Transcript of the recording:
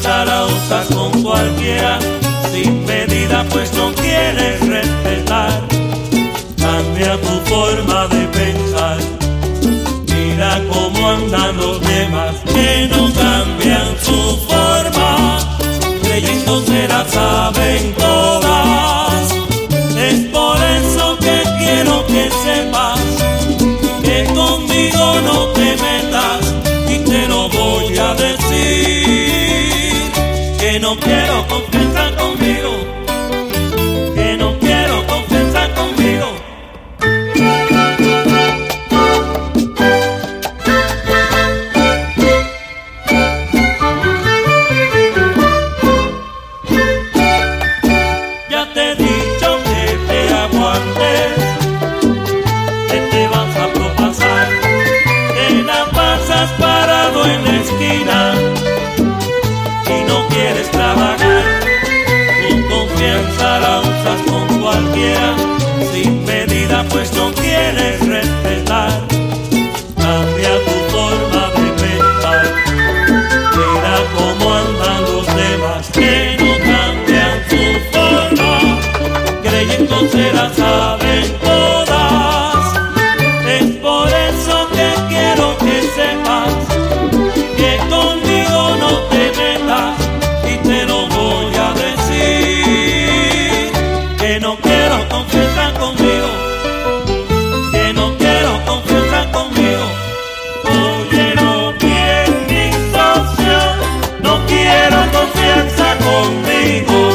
zarauzas con cualquiera, sin medida pues no quieres respetar. Cambia tu forma de pensar. no quiero confesar conmigo. Que no quiero confesar conmigo. Ya te he dicho que te aguante. Holy.